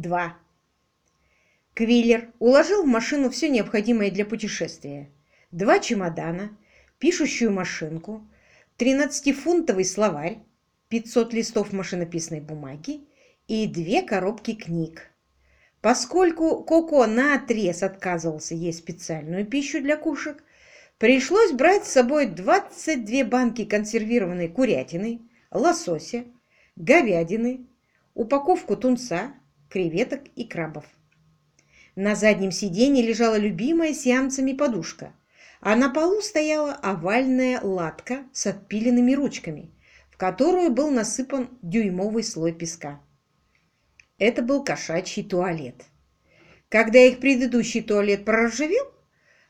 2. Квиллер уложил в машину все необходимое для путешествия. Два чемодана, пишущую машинку, 13-фунтовый словарь, 500 листов машинописной бумаги и две коробки книг. Поскольку Коко наотрез отказывался есть специальную пищу для кушек, пришлось брать с собой 22 банки консервированной курятины, лосося, говядины, упаковку тунца, креветок и крабов. На заднем сиденье лежала любимая сиамцами подушка, а на полу стояла овальная латка с отпиленными ручками, в которую был насыпан дюймовый слой песка. Это был кошачий туалет. Когда их предыдущий туалет проржавел,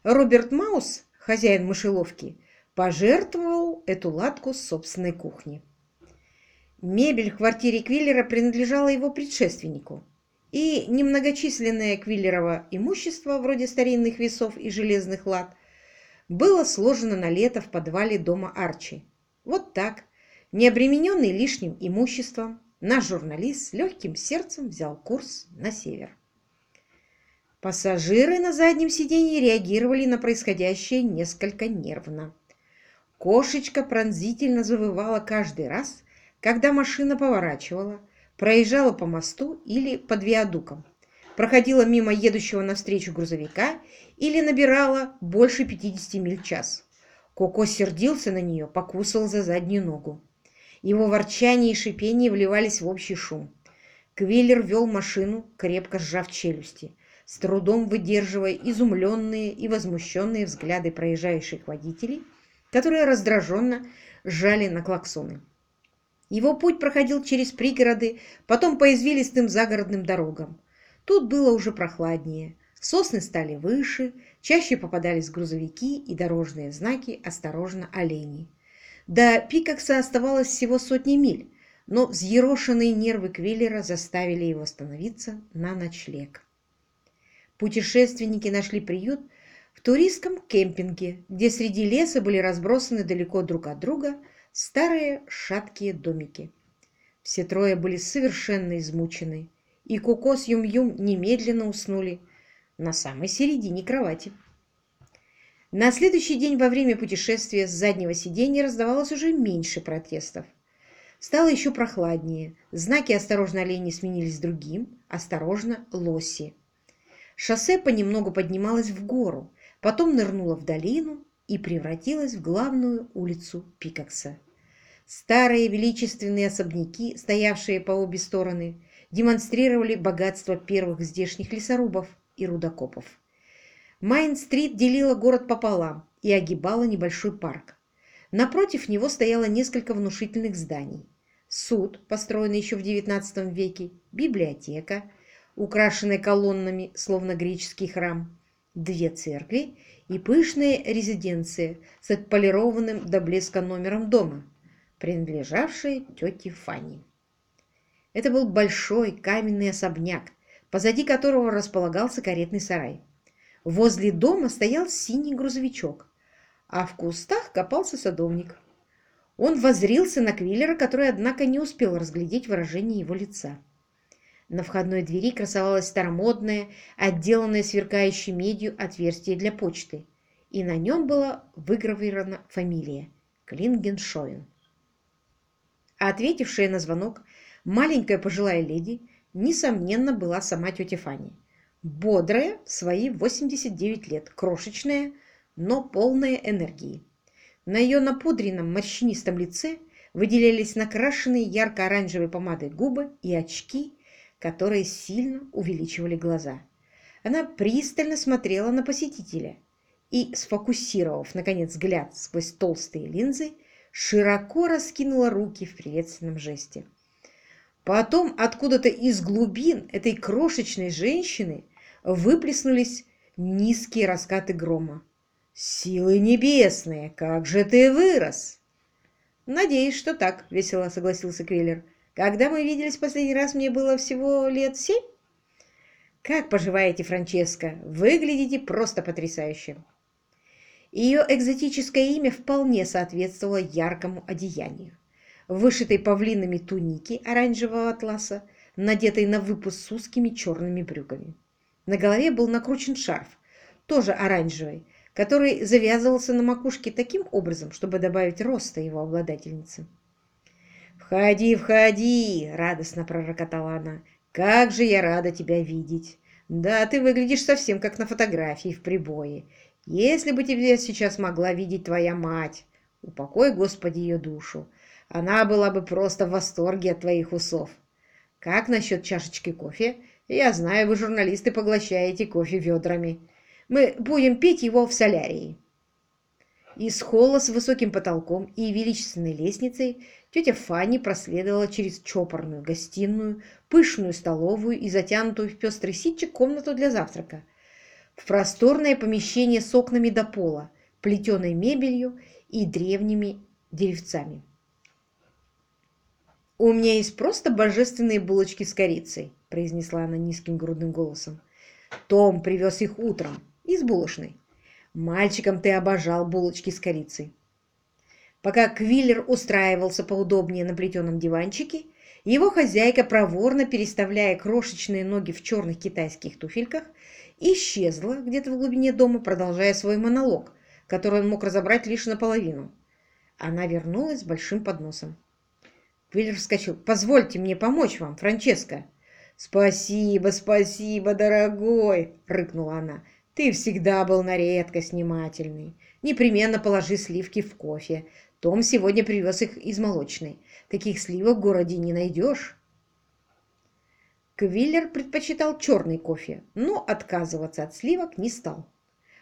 Роберт Маус, хозяин мышеловки, пожертвовал эту латку с собственной кухни. Мебель в квартире Квиллера принадлежала его предшественнику, и немногочисленное Квиллерово имущество, вроде старинных весов и железных лад, было сложено на лето в подвале дома Арчи. Вот так, не обремененный лишним имуществом, наш журналист с легким сердцем взял курс на север. Пассажиры на заднем сиденье реагировали на происходящее несколько нервно. Кошечка пронзительно завывала каждый раз, когда машина поворачивала, проезжала по мосту или под виадуком, проходила мимо едущего навстречу грузовика или набирала больше 50 миль в час. Коко сердился на нее, покусал за заднюю ногу. Его ворчание и шипение вливались в общий шум. Квиллер вел машину, крепко сжав челюсти, с трудом выдерживая изумленные и возмущенные взгляды проезжающих водителей, которые раздраженно сжали на клаксоны. Его путь проходил через пригороды, потом по извилистым загородным дорогам. Тут было уже прохладнее, сосны стали выше, чаще попадались грузовики и дорожные знаки «Осторожно, олени». До Пикакса оставалось всего сотни миль, но взъерошенные нервы Квиллера заставили его остановиться на ночлег. Путешественники нашли приют в туристском кемпинге, где среди леса были разбросаны далеко друг от друга старые шаткие домики. Все трое были совершенно измучены, и Коко с Юм-Юм немедленно уснули на самой середине кровати. На следующий день во время путешествия с заднего сиденья раздавалось уже меньше протестов. Стало еще прохладнее. Знаки «Осторожно, олени» сменились другим «Осторожно, лоси». Шоссе понемногу поднималось в гору, потом нырнуло в долину и превратилось в главную улицу Пикакса. Старые величественные особняки, стоявшие по обе стороны, демонстрировали богатство первых здешних лесорубов и рудокопов. Майн-стрит делила город пополам и огибала небольшой парк. Напротив него стояло несколько внушительных зданий. Суд, построенный еще в XIX веке, библиотека, украшенная колоннами, словно греческий храм, две церкви и пышная резиденция с отполированным до блеска номером дома, принадлежавшая тете Фанни. Это был большой каменный особняк, позади которого располагался каретный сарай. Возле дома стоял синий грузовичок, а в кустах копался садовник. Он возрился на Квиллера, который, однако, не успел разглядеть выражение его лица. На входной двери красовалось старомодное, отделанное сверкающей медью отверстие для почты, и на нем была выгравирована фамилия Клингеншоен. А ответившая на звонок маленькая пожилая леди, несомненно, была сама тетя Фанни бодрая в свои 89 лет, крошечная, но полная энергии. На ее напудренном морщинистом лице выделялись накрашенные ярко-оранжевой помадой губы и очки, которые сильно увеличивали глаза. Она пристально смотрела на посетителя и, сфокусировав, наконец, взгляд сквозь толстые линзы, широко раскинула руки в приветственном жесте. Потом откуда-то из глубин этой крошечной женщины выплеснулись низкие раскаты грома. «Силы небесные, как же ты вырос!» «Надеюсь, что так», — весело согласился Квиллер. «Когда мы виделись последний раз, мне было всего лет семь». «Как поживаете, Франческо? Выглядите просто потрясающе!» Ее экзотическое имя вполне соответствовало яркому одеянию. Вышитой павлинами туники оранжевого атласа надетый на выпуск с узкими черными брюками. На голове был накручен шарф, тоже оранжевый, который завязывался на макушке таким образом, чтобы добавить роста его обладательнице. «Входи, входи!» — радостно пророкотала она. «Как же я рада тебя видеть! Да, ты выглядишь совсем как на фотографии в прибое. Если бы тебя сейчас могла видеть твоя мать, упокой, Господи, ее душу, она была бы просто в восторге от твоих усов. Как насчет чашечки кофе? Я знаю, вы, журналисты, поглощаете кофе ведрами. Мы будем пить его в солярии». Из холла с высоким потолком и величественной лестницей тетя Фанни проследовала через чопорную гостиную, пышную столовую и затянутую в пестрый ситчик комнату для завтрака, в просторное помещение с окнами до пола, плетеной мебелью и древними деревцами. «У меня есть просто божественные булочки с корицей», произнесла она низким грудным голосом. «Том привез их утром из булочной. Мальчиком ты обожал булочки с корицей. Пока Квиллер устраивался поудобнее на плетеном диванчике, его хозяйка, проворно переставляя крошечные ноги в черных китайских туфельках, исчезла где-то в глубине дома, продолжая свой монолог, который он мог разобрать лишь наполовину. Она вернулась с большим подносом. Квиллер вскочил. «Позвольте мне помочь вам, Франческо!» «Спасибо, спасибо, дорогой!» — рыкнула она. Ты всегда был на редкость внимательный. Непременно положи сливки в кофе. Том сегодня привез их из молочной. Таких сливок в городе не найдешь. Квиллер предпочитал черный кофе, но отказываться от сливок не стал.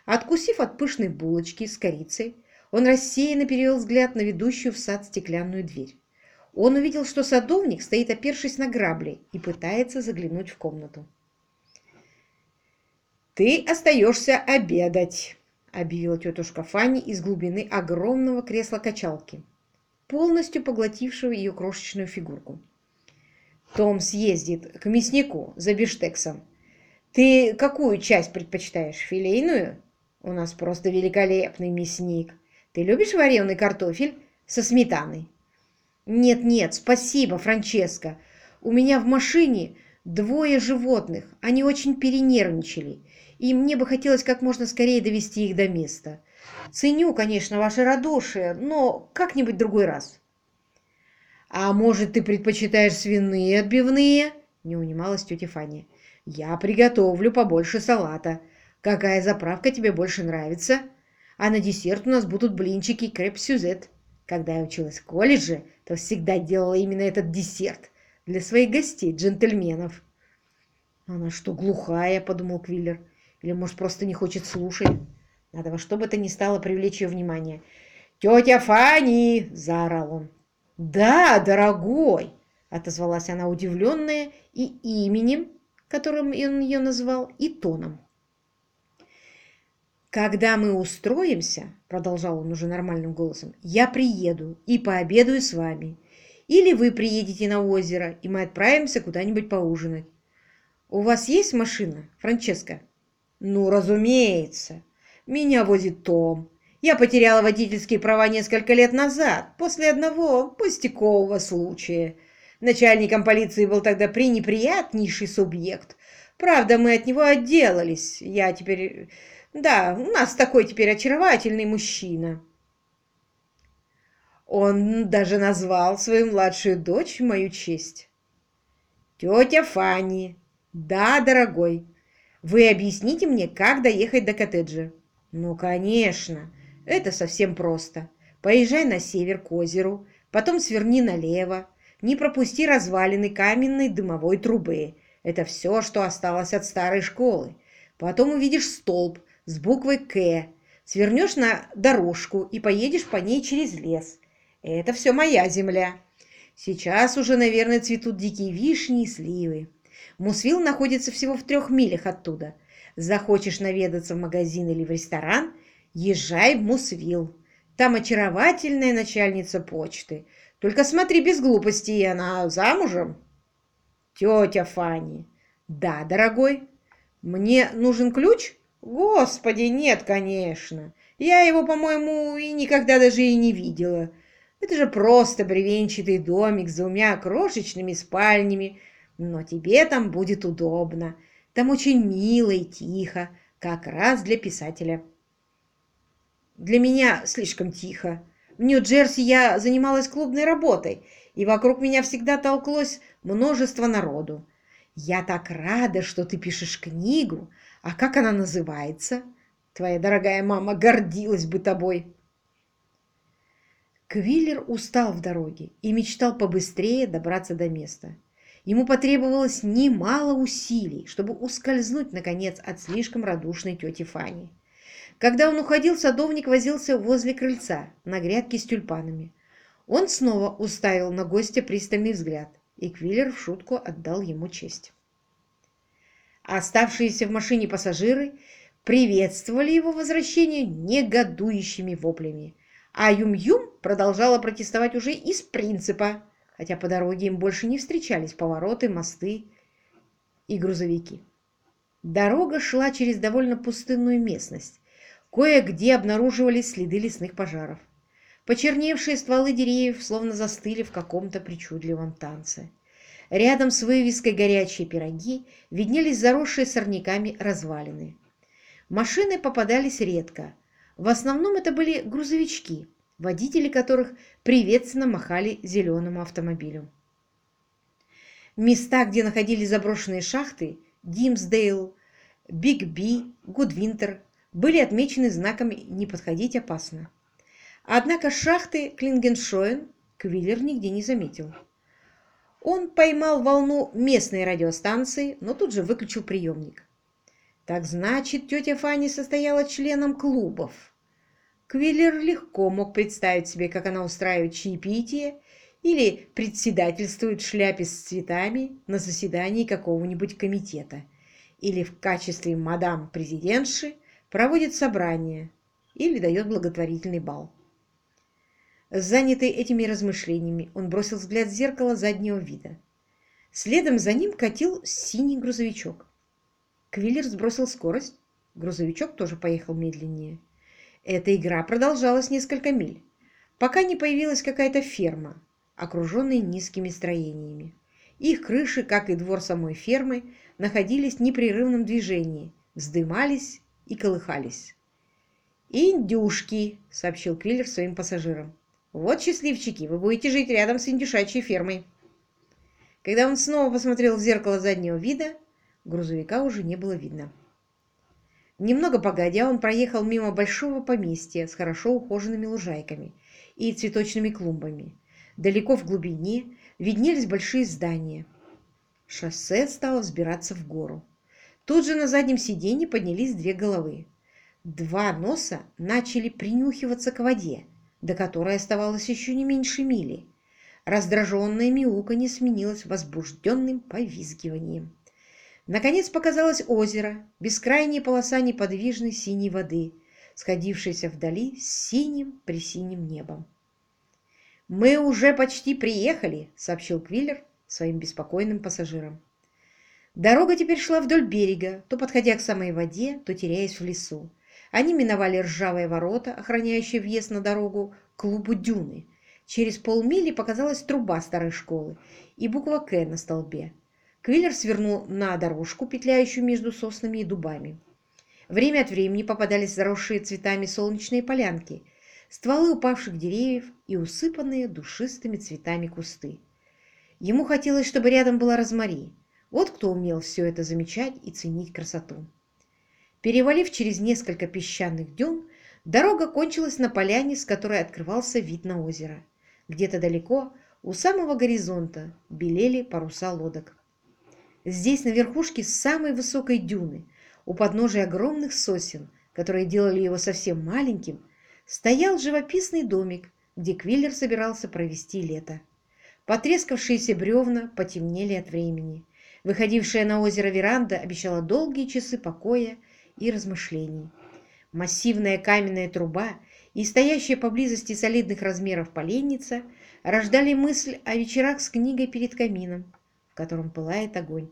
Откусив от пышной булочки с корицей, он рассеянно перевел взгляд на ведущую в сад стеклянную дверь. Он увидел, что садовник стоит, опершись на грабли, и пытается заглянуть в комнату. «Ты остаешься обедать», — объявила тетушка Фанни из глубины огромного кресла-качалки, полностью поглотившего ее крошечную фигурку. «Том съездит к мяснику за биштексом. Ты какую часть предпочитаешь, филейную? У нас просто великолепный мясник. Ты любишь вареный картофель со сметаной?» «Нет-нет, спасибо, Франческо. У меня в машине двое животных. Они очень перенервничали и мне бы хотелось как можно скорее довести их до места. Ценю, конечно, ваше радушие, но как-нибудь другой раз. А может, ты предпочитаешь свиные отбивные? Не унималась тетя Фанни. Я приготовлю побольше салата. Какая заправка тебе больше нравится? А на десерт у нас будут блинчики креп-сюзет. Когда я училась в колледже, то всегда делала именно этот десерт для своих гостей, джентльменов. «Она что, глухая?» – подумал Квиллер. Или, может, просто не хочет слушать. Надо во что бы то ни стало привлечь ее внимание. «Тетя Фанни!» – заорал он. «Да, дорогой!» – отозвалась она удивленная и именем, которым он ее назвал, и тоном. «Когда мы устроимся, — продолжал он уже нормальным голосом, — я приеду и пообедаю с вами. Или вы приедете на озеро, и мы отправимся куда-нибудь поужинать. У вас есть машина, Франческа?» Ну, разумеется. Меня возит Том. Я потеряла водительские права несколько лет назад, после одного пустякового случая. Начальником полиции был тогда пренеприятнейший субъект. Правда, мы от него отделались. Я теперь... Да, у нас такой теперь очаровательный мужчина. Он даже назвал свою младшую дочь мою честь. Тетя Фанни. Да, дорогой, вы объясните мне, как доехать до коттеджа? Ну, конечно. Это совсем просто. Поезжай на север к озеру, потом сверни налево. Не пропусти развалины каменной дымовой трубы. Это все, что осталось от старой школы. Потом увидишь столб с буквой «К». Свернешь на дорожку и поедешь по ней через лес. Это все моя земля. Сейчас уже, наверное, цветут дикие вишни и сливы. Мусвилл находится всего в трех милях оттуда. Захочешь наведаться в магазин или в ресторан, езжай в Мусвилл. Там очаровательная начальница почты. Только смотри без глупостей, она замужем. Тетя Фанни. Да, дорогой. Мне нужен ключ? Господи, нет, конечно. Я его, по-моему, и никогда даже и не видела. Это же просто бревенчатый домик с двумя крошечными спальнями, Но тебе там будет удобно. Там очень мило и тихо, как раз для писателя. Для меня слишком тихо. В Нью-Джерси я занималась клубной работой, и вокруг меня всегда толклось множество народу. Я так рада, что ты пишешь книгу. А как она называется? Твоя дорогая мама гордилась бы тобой. Квиллер устал в дороге и мечтал побыстрее добраться до места. Ему потребовалось немало усилий, чтобы ускользнуть, наконец, от слишком радушной тети Фани. Когда он уходил, садовник возился возле крыльца на грядке с тюльпанами. Он снова уставил на гостя пристальный взгляд, и Квиллер в шутку отдал ему честь. Оставшиеся в машине пассажиры приветствовали его возвращение негодующими воплями – а Юм-Юм продолжала протестовать уже из принципа, хотя по дороге им больше не встречались повороты, мосты и грузовики. Дорога шла через довольно пустынную местность. Кое-где обнаруживались следы лесных пожаров. Почерневшие стволы деревьев словно застыли в каком-то причудливом танце. Рядом с вывеской «Горячие пироги» виднелись заросшие сорняками развалины. Машины попадались редко, в основном это были грузовички, водители которых приветственно махали зеленому автомобилю. Места, где находились заброшенные шахты, Димсдейл, Биг Би, Гудвинтер, были отмечены знаками «Не подходить опасно». Однако шахты Клингеншоен Квиллер нигде не заметил. Он поймал волну местной радиостанции, но тут же выключил приемник. Так значит, тетя Фанни состояла членом клубов. Квиллер легко мог представить себе, как она устраивает чаепитие или председательствует в шляпе с цветами на заседании какого-нибудь комитета, или в качестве мадам-президентши проводит собрание или дает благотворительный бал. Занятый этими размышлениями, он бросил взгляд в зеркало заднего вида. Следом за ним катил синий грузовичок. Квиллер сбросил скорость. Грузовичок тоже поехал медленнее. Эта игра продолжалась несколько миль, пока не появилась какая-то ферма, окруженная низкими строениями. Их крыши, как и двор самой фермы, находились в непрерывном движении, вздымались и колыхались. «Индюшки!» — сообщил Квиллер своим пассажирам. «Вот счастливчики, вы будете жить рядом с индюшачьей фермой». Когда он снова посмотрел в зеркало заднего вида, Грузовика уже не было видно. Немного погодя, он проехал мимо большого поместья с хорошо ухоженными лужайками и цветочными клумбами. Далеко в глубине виднелись большие здания. Шоссе стало взбираться в гору. Тут же на заднем сиденье поднялись две головы. Два носа начали принюхиваться к воде, до которой оставалось еще не меньше мили. Раздраженное мяуканье сменилось возбужденным повизгиванием. Наконец показалось озеро, бескрайняя полоса неподвижной синей воды, сходившейся вдали с синим-пресиним небом. «Мы уже почти приехали», — сообщил Квиллер своим беспокойным пассажирам. Дорога теперь шла вдоль берега, то подходя к самой воде, то теряясь в лесу. Они миновали ржавые ворота, охраняющие въезд на дорогу к клубу «Дюны». Через полмили показалась труба старой школы и буква «К» на столбе. Квиллер свернул на дорожку, петляющую между соснами и дубами. Время от времени попадались заросшие цветами солнечные полянки, стволы упавших деревьев и усыпанные душистыми цветами кусты. Ему хотелось, чтобы рядом была розмари. Вот кто умел все это замечать и ценить красоту. Перевалив через несколько песчаных дюн, дорога кончилась на поляне, с которой открывался вид на озеро. Где-то далеко, у самого горизонта, белели паруса лодок. Здесь, на верхушке самой высокой дюны, у подножия огромных сосен, которые делали его совсем маленьким, стоял живописный домик, где Квиллер собирался провести лето. Потрескавшиеся бревна потемнели от времени. Выходившая на озеро веранда обещала долгие часы покоя и размышлений. Массивная каменная труба и стоящая поблизости солидных размеров поленница рождали мысль о вечерах с книгой перед камином, в котором пылает огонь.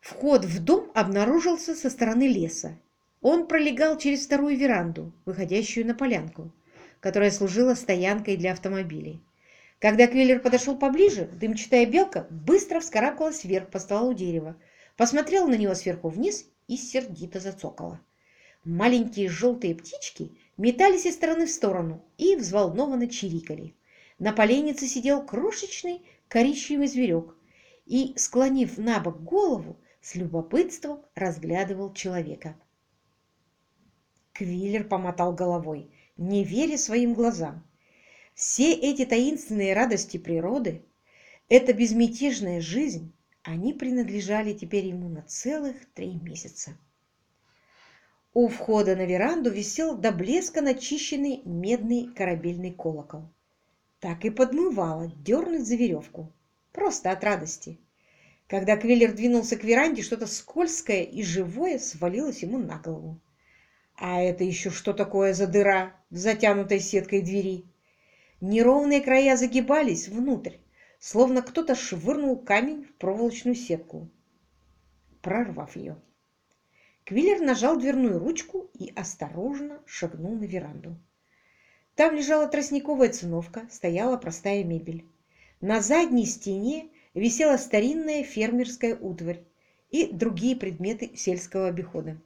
Вход в дом обнаружился со стороны леса. Он пролегал через вторую веранду, выходящую на полянку, которая служила стоянкой для автомобилей. Когда Квиллер подошел поближе, дымчатая белка быстро вскарабкалась вверх по стволу дерева, посмотрела на него сверху вниз и сердито зацокала. Маленькие желтые птички метались из стороны в сторону и взволнованно чирикали. На поленнице сидел крошечный коричневый зверек и, склонив на бок голову, с любопытством разглядывал человека. Квиллер помотал головой, не веря своим глазам. Все эти таинственные радости природы, эта безмятежная жизнь, они принадлежали теперь ему на целых три месяца. У входа на веранду висел до блеска начищенный медный корабельный колокол. Так и подмывало дернуть за веревку. Просто от радости. Когда Квиллер двинулся к веранде, что-то скользкое и живое свалилось ему на голову. А это еще что такое за дыра в затянутой сеткой двери? Неровные края загибались внутрь, словно кто-то швырнул камень в проволочную сетку, прорвав ее. Квиллер нажал дверную ручку и осторожно шагнул на веранду. Там лежала тростниковая циновка, стояла простая мебель. На задней стене висела старинная фермерская утварь и другие предметы сельского обихода.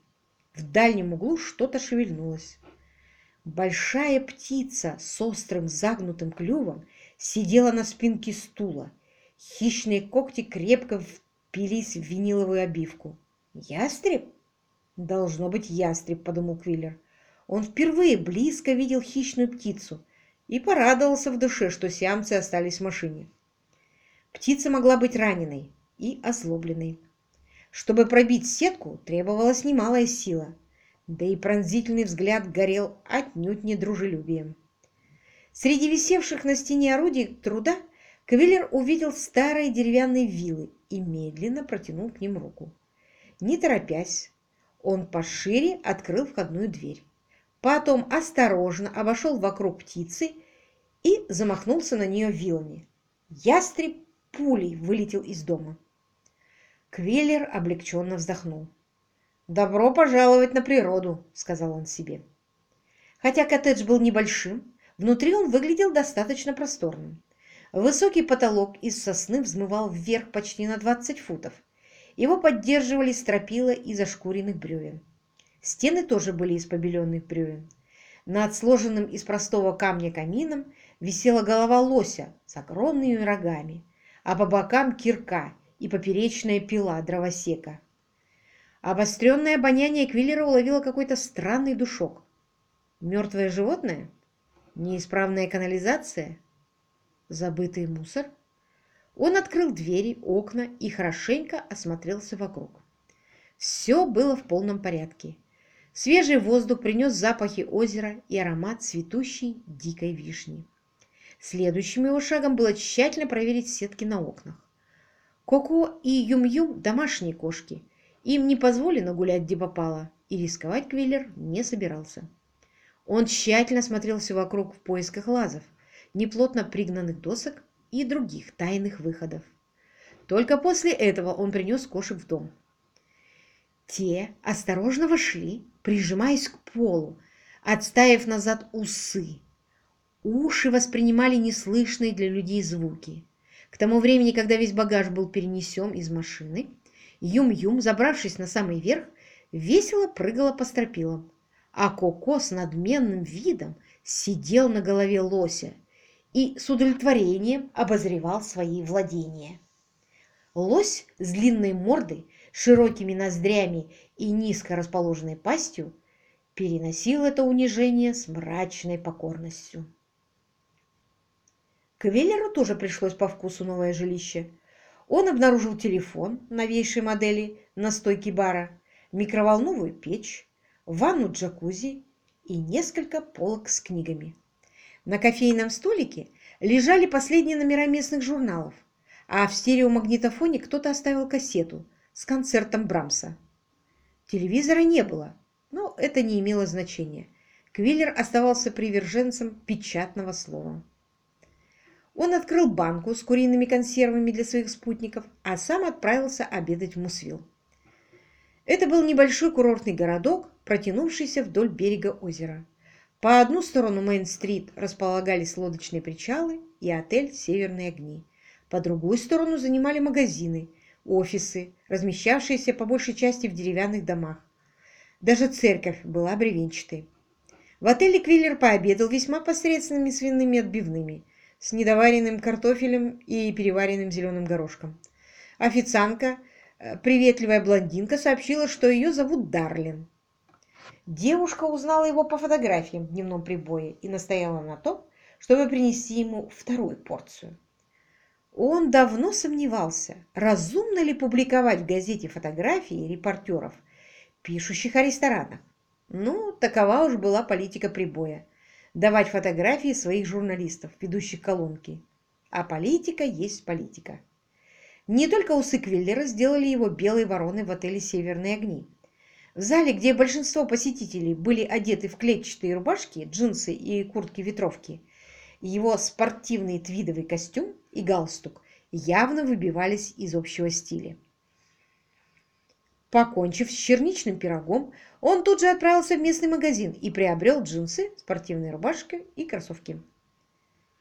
В дальнем углу что-то шевельнулось. Большая птица с острым загнутым клювом сидела на спинке стула. Хищные когти крепко впились в виниловую обивку. «Ястреб?» «Должно быть ястреб», — подумал Квиллер. Он впервые близко видел хищную птицу и порадовался в душе, что сиамцы остались в машине. Птица могла быть раненой и озлобленной. Чтобы пробить сетку, требовалась немалая сила — да и пронзительный взгляд горел отнюдь не дружелюбием. Среди висевших на стене орудий труда Кавиллер увидел старые деревянные вилы и медленно протянул к ним руку. Не торопясь, он пошире открыл входную дверь. Потом осторожно обошел вокруг птицы и замахнулся на нее вилами. Ястреб пулей вылетел из дома. Квиллер облегченно вздохнул. «Добро пожаловать на природу», — сказал он себе. Хотя коттедж был небольшим, внутри он выглядел достаточно просторным. Высокий потолок из сосны взмывал вверх почти на 20 футов. Его поддерживали стропила из ошкуренных бревен. Стены тоже были из побеленных бревен. Над сложенным из простого камня камином висела голова лося с огромными рогами, а по бокам кирка и поперечная пила дровосека. Обостренное обоняние Квиллера уловило какой-то странный душок. Мертвое животное? Неисправная канализация? Забытый мусор? Он открыл двери, окна и хорошенько осмотрелся вокруг. Все было в полном порядке. Свежий воздух принес запахи озера и аромат цветущей дикой вишни. Следующим его шагом было тщательно проверить сетки на окнах. Коко и Юм-Юм – домашние кошки – им не позволено гулять где попало, и рисковать Квиллер не собирался. Он тщательно смотрелся вокруг в поисках лазов, неплотно пригнанных досок и других тайных выходов. Только после этого он принес кошек в дом. Те осторожно вошли, прижимаясь к полу, отставив назад усы. Уши воспринимали неслышные для людей звуки. К тому времени, когда весь багаж был перенесен из машины, Юм-Юм, забравшись на самый верх, весело прыгала по стропилам, а Коко с надменным видом сидел на голове лося и с удовлетворением обозревал свои владения. Лось с длинной мордой, широкими ноздрями и низко расположенной пастью переносил это унижение с мрачной покорностью. Квеллеру тоже пришлось по вкусу новое жилище – он обнаружил телефон новейшей модели на стойке бара, микроволновую печь, ванну джакузи и несколько полок с книгами. На кофейном столике лежали последние номера местных журналов, а в стереомагнитофоне кто-то оставил кассету с концертом Брамса. Телевизора не было, но это не имело значения. Квиллер оставался приверженцем печатного слова. Он открыл банку с куриными консервами для своих спутников, а сам отправился обедать в Мусвилл. Это был небольшой курортный городок, протянувшийся вдоль берега озера. По одну сторону Мейн-стрит располагались лодочные причалы и отель «Северные огни». По другую сторону занимали магазины, офисы, размещавшиеся по большей части в деревянных домах. Даже церковь была бревенчатой. В отеле Квиллер пообедал весьма посредственными свиными отбивными с недоваренным картофелем и переваренным зеленым горошком. Официантка, э, приветливая блондинка, сообщила, что ее зовут Дарлин. Девушка узнала его по фотографиям в дневном прибое и настояла на том, чтобы принести ему вторую порцию. Он давно сомневался, разумно ли публиковать в газете фотографии репортеров, пишущих о ресторанах. Ну, такова уж была политика прибоя – давать фотографии своих журналистов, ведущих колонки. А политика есть политика. Не только усы Квиллера сделали его белой вороной в отеле «Северные огни». В зале, где большинство посетителей были одеты в клетчатые рубашки, джинсы и куртки-ветровки, его спортивный твидовый костюм и галстук явно выбивались из общего стиля. Покончив с черничным пирогом, он тут же отправился в местный магазин и приобрел джинсы, спортивные рубашки и кроссовки.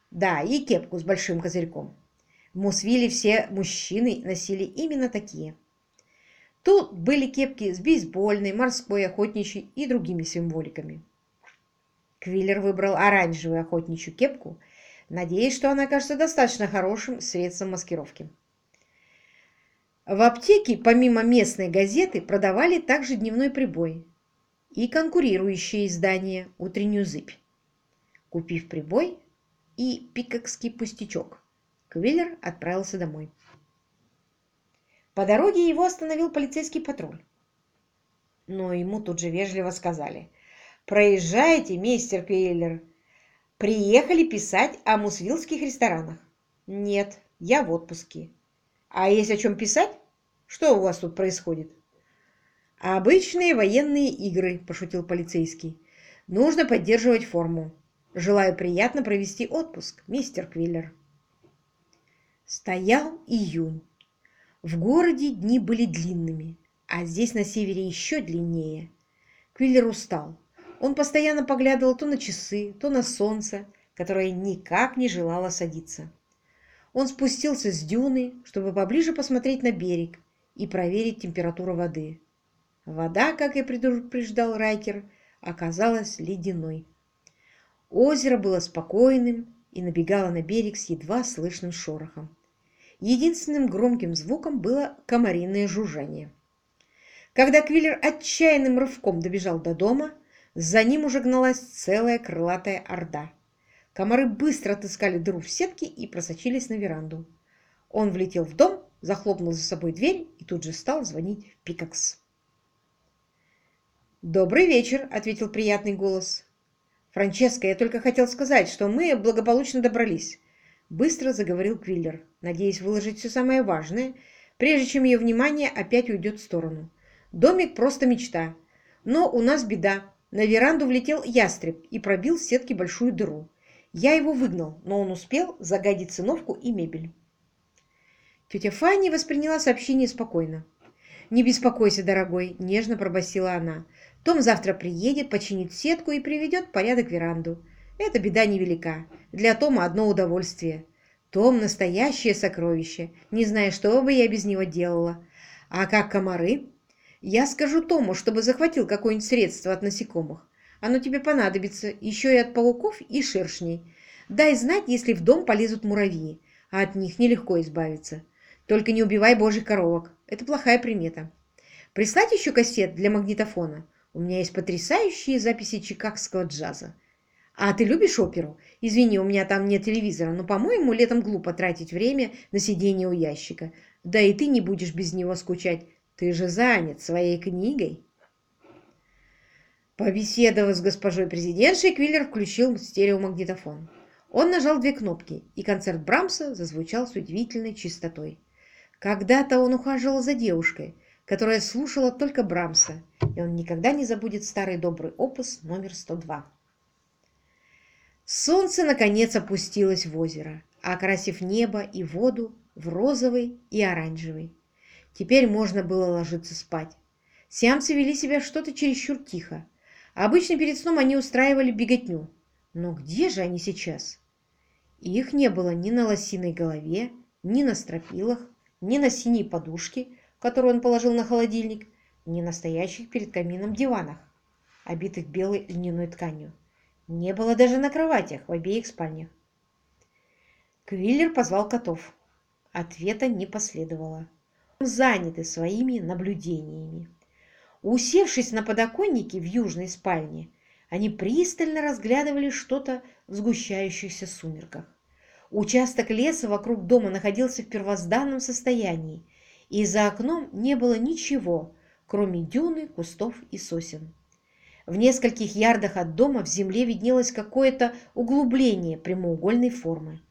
Да, и кепку с большим козырьком. В Мусвилле все мужчины носили именно такие. Тут были кепки с бейсбольной, морской, охотничьей и другими символиками. Квиллер выбрал оранжевую охотничью кепку, надеясь, что она окажется достаточно хорошим средством маскировки. В аптеке, помимо местной газеты, продавали также дневной прибой и конкурирующие издания «Утреннюю зыбь». Купив прибой и пикокский пустячок, Квиллер отправился домой. По дороге его остановил полицейский патруль. Но ему тут же вежливо сказали «Проезжайте, мистер Квиллер. Приехали писать о мусвилских ресторанах». «Нет, я в отпуске. А есть о чем писать? Что у вас тут происходит? Обычные военные игры, пошутил полицейский. Нужно поддерживать форму. Желаю приятно провести отпуск, мистер Квиллер. Стоял июнь. В городе дни были длинными, а здесь на севере еще длиннее. Квиллер устал. Он постоянно поглядывал то на часы, то на солнце, которое никак не желало садиться. Он спустился с дюны, чтобы поближе посмотреть на берег и проверить температуру воды. Вода, как и предупреждал Райкер, оказалась ледяной. Озеро было спокойным и набегало на берег с едва слышным шорохом. Единственным громким звуком было комариное жужжание. Когда Квиллер отчаянным рывком добежал до дома, за ним уже гналась целая крылатая орда. Комары быстро отыскали дыру в сетке и просочились на веранду. Он влетел в дом, захлопнул за собой дверь и тут же стал звонить в Пикакс. «Добрый вечер», — ответил приятный голос. «Франческо, я только хотел сказать, что мы благополучно добрались», — быстро заговорил Квиллер, надеясь выложить все самое важное, прежде чем ее внимание опять уйдет в сторону. «Домик просто мечта. Но у нас беда. На веранду влетел ястреб и пробил в сетке большую дыру. Я его выгнал, но он успел загадить сыновку и мебель. Тетя Фанни восприняла сообщение спокойно. «Не беспокойся, дорогой», — нежно пробасила она. «Том завтра приедет, починит сетку и приведет порядок веранду. Эта беда невелика. Для Тома одно удовольствие. Том — настоящее сокровище. Не знаю, что бы я без него делала. А как комары? Я скажу Тому, чтобы захватил какое-нибудь средство от насекомых. Оно тебе понадобится еще и от пауков и шершней. Дай знать, если в дом полезут муравьи, а от них нелегко избавиться. Только не убивай божьих коровок. Это плохая примета. Прислать еще кассет для магнитофона. У меня есть потрясающие записи чикагского джаза. А ты любишь оперу? Извини, у меня там нет телевизора, но, по-моему, летом глупо тратить время на сидение у ящика. Да и ты не будешь без него скучать. Ты же занят своей книгой. Побеседовав с госпожой президентшей, Квиллер включил стереомагнитофон. Он нажал две кнопки, и концерт Брамса зазвучал с удивительной чистотой. Когда-то он ухаживал за девушкой, которая слушала только Брамса, и он никогда не забудет старый добрый опус номер 102. Солнце, наконец, опустилось в озеро, окрасив небо и воду в розовый и оранжевый. Теперь можно было ложиться спать. Сиамцы вели себя что-то чересчур тихо, Обычно перед сном они устраивали беготню. Но где же они сейчас? Их не было ни на лосиной голове, ни на стропилах, ни на синей подушке, которую он положил на холодильник, ни на стоящих перед камином диванах, обитых белой льняной тканью. Не было даже на кроватях в обеих спальнях. Квиллер позвал котов. Ответа не последовало. Заняты своими наблюдениями. Усевшись на подоконнике в южной спальне, они пристально разглядывали что-то в сгущающихся сумерках. Участок леса вокруг дома находился в первозданном состоянии, и за окном не было ничего, кроме дюны, кустов и сосен. В нескольких ярдах от дома в земле виднелось какое-то углубление прямоугольной формы.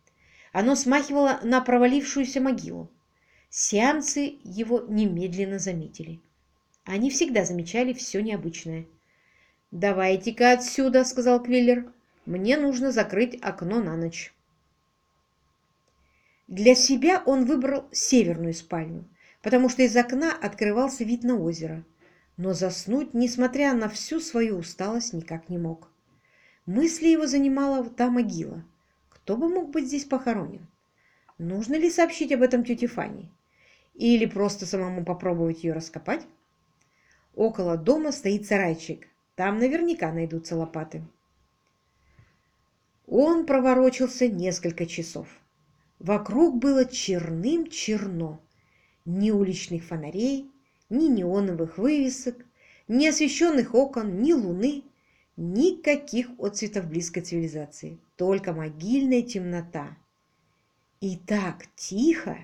Оно смахивало на провалившуюся могилу. Сиамцы его немедленно заметили. Они всегда замечали все необычное. «Давайте-ка отсюда», — сказал Квиллер. «Мне нужно закрыть окно на ночь». Для себя он выбрал северную спальню, потому что из окна открывался вид на озеро. Но заснуть, несмотря на всю свою усталость, никак не мог. Мысли его занимала та могила. Кто бы мог быть здесь похоронен? Нужно ли сообщить об этом тете Фанни? Или просто самому попробовать ее раскопать? Около дома стоит сарайчик. Там наверняка найдутся лопаты. Он проворочился несколько часов. Вокруг было черным-черно. Ни уличных фонарей, ни неоновых вывесок, ни освещенных окон, ни луны, никаких отцветов близкой цивилизации, только могильная темнота. И так тихо,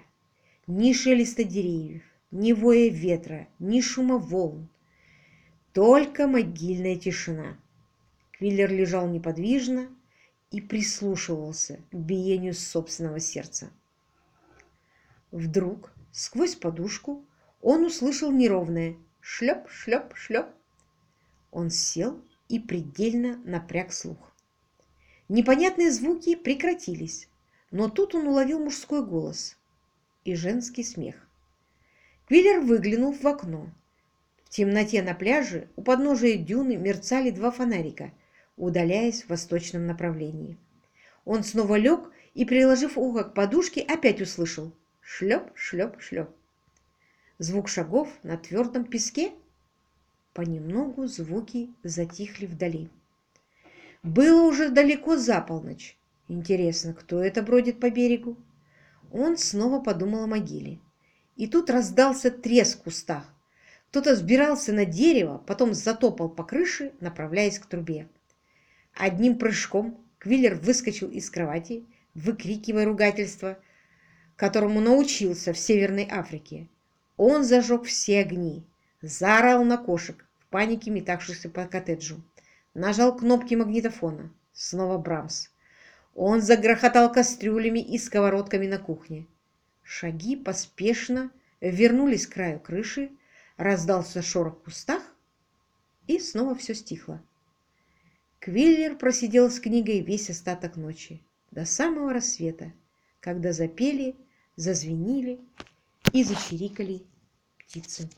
ни шелеста деревьев, ни воя ветра, ни шума волн, только могильная тишина. Квиллер лежал неподвижно и прислушивался к биению собственного сердца. Вдруг, сквозь подушку, он услышал неровное «шлеп, шлеп, шлеп». Он сел и предельно напряг слух. Непонятные звуки прекратились, но тут он уловил мужской голос и женский смех. Квиллер выглянул в окно. В темноте на пляже у подножия дюны мерцали два фонарика, удаляясь в восточном направлении. Он снова лег и, приложив ухо к подушке, опять услышал шлеп, шлеп, шлеп. Звук шагов на твердом песке? Понемногу звуки затихли вдали. Было уже далеко за полночь. Интересно, кто это бродит по берегу? Он снова подумал о могиле. И тут раздался треск в кустах. Кто-то взбирался на дерево, потом затопал по крыше, направляясь к трубе. Одним прыжком Квиллер выскочил из кровати, выкрикивая ругательство, которому научился в Северной Африке. Он зажег все огни, заорал на кошек, в панике метавшихся по коттеджу. Нажал кнопки магнитофона. Снова Брамс. Он загрохотал кастрюлями и сковородками на кухне. Шаги поспешно вернулись к краю крыши, раздался шорох в кустах, и снова все стихло. Квиллер просидел с книгой весь остаток ночи, до самого рассвета, когда запели, зазвенили и зачирикали птицы.